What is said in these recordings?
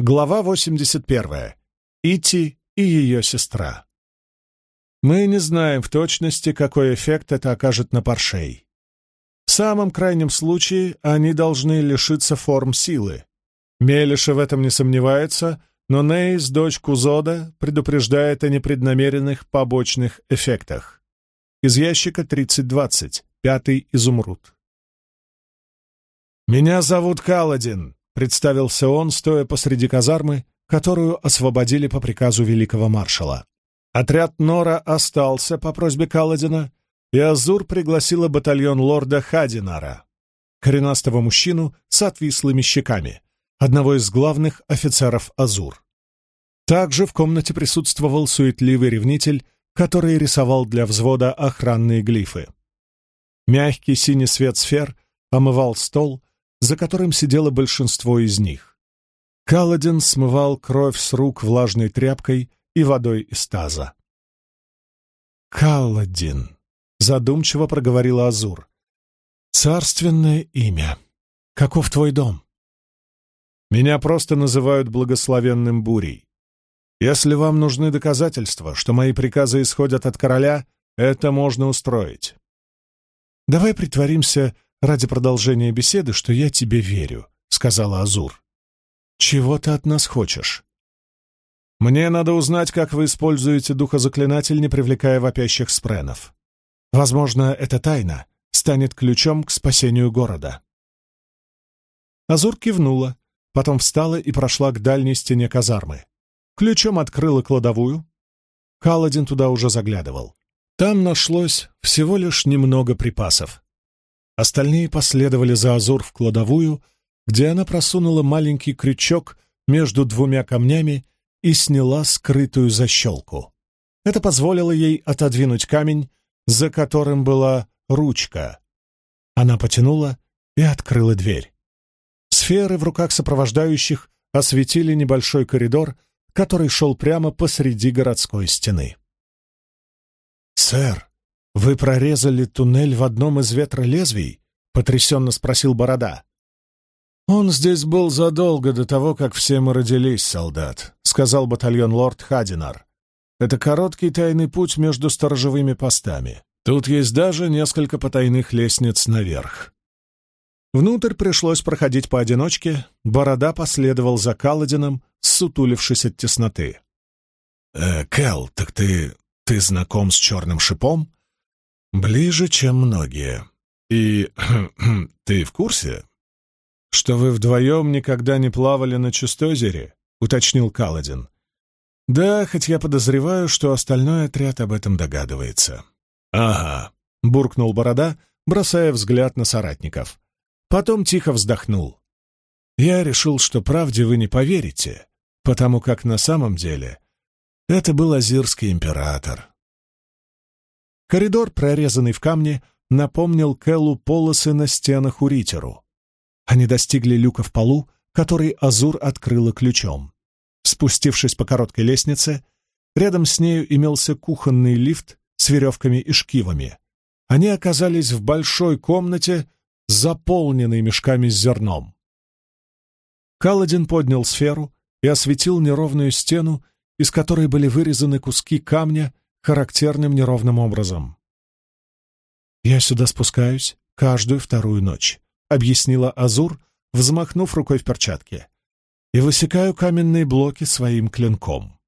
Глава 81. Ити и ее сестра. Мы не знаем в точности, какой эффект это окажет на паршей. В самом крайнем случае они должны лишиться форм силы. Мелиша в этом не сомневается, но Нейс, дочь Кузода, предупреждает о непреднамеренных побочных эффектах. Из ящика 3020, пятый изумруд. «Меня зовут Каладин», — представился он, стоя посреди казармы, которую освободили по приказу великого маршала. Отряд Нора остался по просьбе Каладина, и Азур пригласила батальон лорда Хадинара, коренастого мужчину с отвислыми щеками, одного из главных офицеров Азур. Также в комнате присутствовал суетливый ревнитель, который рисовал для взвода охранные глифы. Мягкий синий свет сфер омывал стол, за которым сидело большинство из них. Каладин смывал кровь с рук влажной тряпкой и водой из таза. «Каладин», — задумчиво проговорила Азур, — «царственное имя. Каков твой дом?» «Меня просто называют благословенным бурей. Если вам нужны доказательства, что мои приказы исходят от короля, это можно устроить». «Давай притворимся, ради продолжения беседы, что я тебе верю», — сказала Азур. «Чего ты от нас хочешь?» «Мне надо узнать, как вы используете духозаклинатель, не привлекая вопящих спренов. Возможно, эта тайна станет ключом к спасению города». Азур кивнула, потом встала и прошла к дальней стене казармы. Ключом открыла кладовую. Каладин туда уже заглядывал. Там нашлось всего лишь немного припасов. Остальные последовали за Азур в кладовую, где она просунула маленький крючок между двумя камнями и сняла скрытую защелку. Это позволило ей отодвинуть камень, за которым была ручка. Она потянула и открыла дверь. Сферы в руках сопровождающих осветили небольшой коридор, который шел прямо посреди городской стены. «Сэр, «Вы прорезали туннель в одном из ветролезвий?» — потрясенно спросил Борода. «Он здесь был задолго до того, как все мы родились, солдат», — сказал батальон лорд Хадинар. «Это короткий тайный путь между сторожевыми постами. Тут есть даже несколько потайных лестниц наверх». Внутрь пришлось проходить поодиночке, Борода последовал за Каладином, сутулившись от тесноты. «Э, Кэл, так ты... ты знаком с черным шипом?» «Ближе, чем многие. И ты в курсе, что вы вдвоем никогда не плавали на Чистозере?» — уточнил Каладин. «Да, хоть я подозреваю, что остальной отряд об этом догадывается». «Ага», — буркнул Борода, бросая взгляд на соратников. Потом тихо вздохнул. «Я решил, что правде вы не поверите, потому как на самом деле это был Азирский император, Коридор, прорезанный в камне, напомнил Кэллу полосы на стенах у Ритеру. Они достигли люка в полу, который Азур открыла ключом. Спустившись по короткой лестнице, рядом с нею имелся кухонный лифт с веревками и шкивами. Они оказались в большой комнате, заполненной мешками с зерном. Каладин поднял сферу и осветил неровную стену, из которой были вырезаны куски камня характерным неровным образом. «Я сюда спускаюсь каждую вторую ночь», — объяснила Азур, взмахнув рукой в перчатке, «и высекаю каменные блоки своим клинком.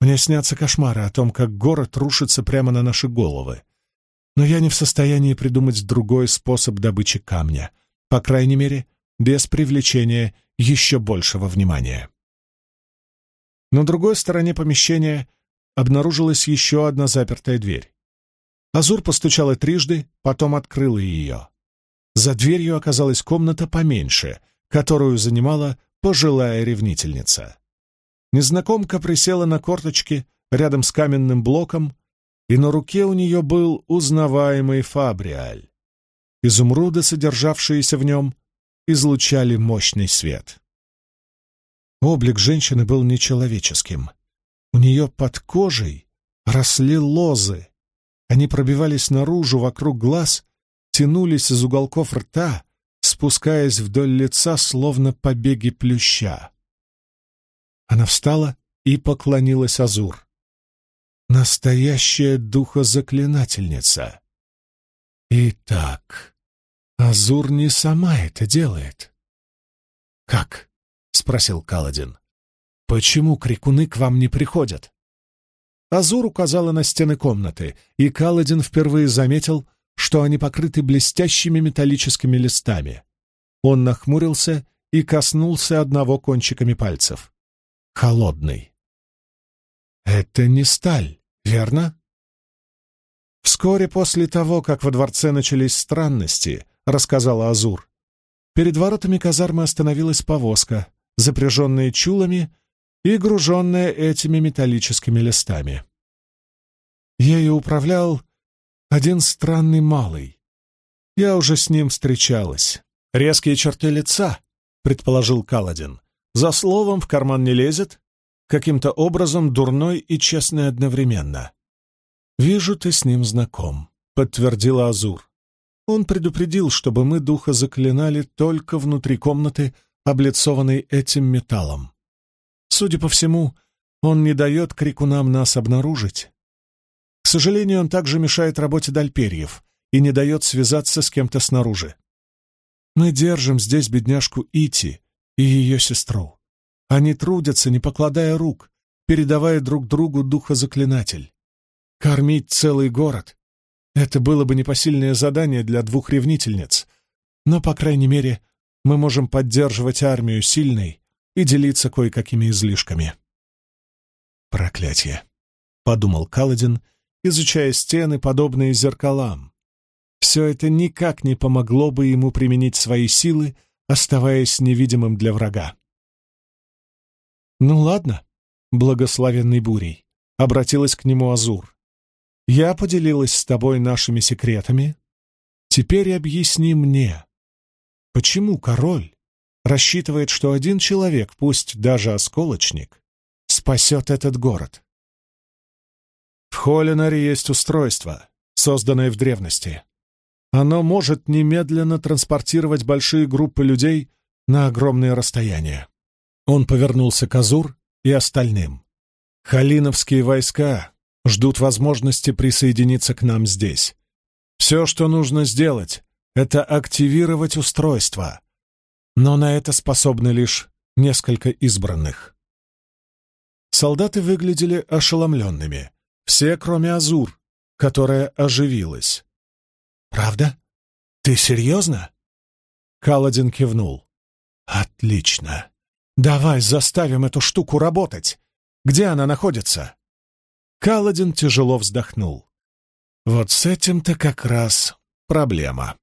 Мне снятся кошмары о том, как город рушится прямо на наши головы, но я не в состоянии придумать другой способ добычи камня, по крайней мере, без привлечения еще большего внимания». На другой стороне помещения обнаружилась еще одна запертая дверь. Азур постучала трижды, потом открыла ее. За дверью оказалась комната поменьше, которую занимала пожилая ревнительница. Незнакомка присела на корточки рядом с каменным блоком, и на руке у нее был узнаваемый фабриаль. Изумруды, содержавшиеся в нем, излучали мощный свет. Облик женщины был нечеловеческим. У нее под кожей росли лозы. Они пробивались наружу вокруг глаз, тянулись из уголков рта, спускаясь вдоль лица, словно побеги плюща. Она встала и поклонилась Азур. Настоящая духозаклинательница. Итак, Азур не сама это делает. «Как?» — спросил Каладин. «Почему крикуны к вам не приходят?» Азур указала на стены комнаты, и Каладин впервые заметил, что они покрыты блестящими металлическими листами. Он нахмурился и коснулся одного кончиками пальцев. Холодный. «Это не сталь, верно?» Вскоре после того, как во дворце начались странности, рассказала Азур, перед воротами казармы остановилась повозка, запряженная чулами и груженная этими металлическими листами. Ею управлял один странный малый. Я уже с ним встречалась. Резкие черты лица, предположил Каладин. За словом в карман не лезет, каким-то образом дурной и честный одновременно. «Вижу, ты с ним знаком», — подтвердила Азур. Он предупредил, чтобы мы духа заклинали только внутри комнаты, облицованной этим металлом. Судя по всему, он не дает крикунам нас обнаружить. К сожалению, он также мешает работе дальперьев и не дает связаться с кем-то снаружи. Мы держим здесь бедняжку Ити и ее сестру. Они трудятся, не покладая рук, передавая друг другу духозаклинатель. Кормить целый город — это было бы непосильное задание для двух ревнительниц, но, по крайней мере, мы можем поддерживать армию сильной и делиться кое-какими излишками. «Проклятие!» — подумал Каладин, изучая стены, подобные зеркалам. Все это никак не помогло бы ему применить свои силы, оставаясь невидимым для врага. «Ну ладно, благословенный бурей», — обратилась к нему Азур. «Я поделилась с тобой нашими секретами. Теперь объясни мне, почему король рассчитывает, что один человек, пусть даже осколочник, спасет этот город. В Холлинаре есть устройство, созданное в древности. Оно может немедленно транспортировать большие группы людей на огромные расстояния. Он повернулся к Азур и остальным. Халиновские войска ждут возможности присоединиться к нам здесь. Все, что нужно сделать, это активировать устройство, но на это способны лишь несколько избранных. Солдаты выглядели ошеломленными, все, кроме Азур, которая оживилась. «Правда? Ты серьезно?» Каладин кивнул. «Отлично. Давай заставим эту штуку работать. Где она находится?» Каладин тяжело вздохнул. «Вот с этим-то как раз проблема».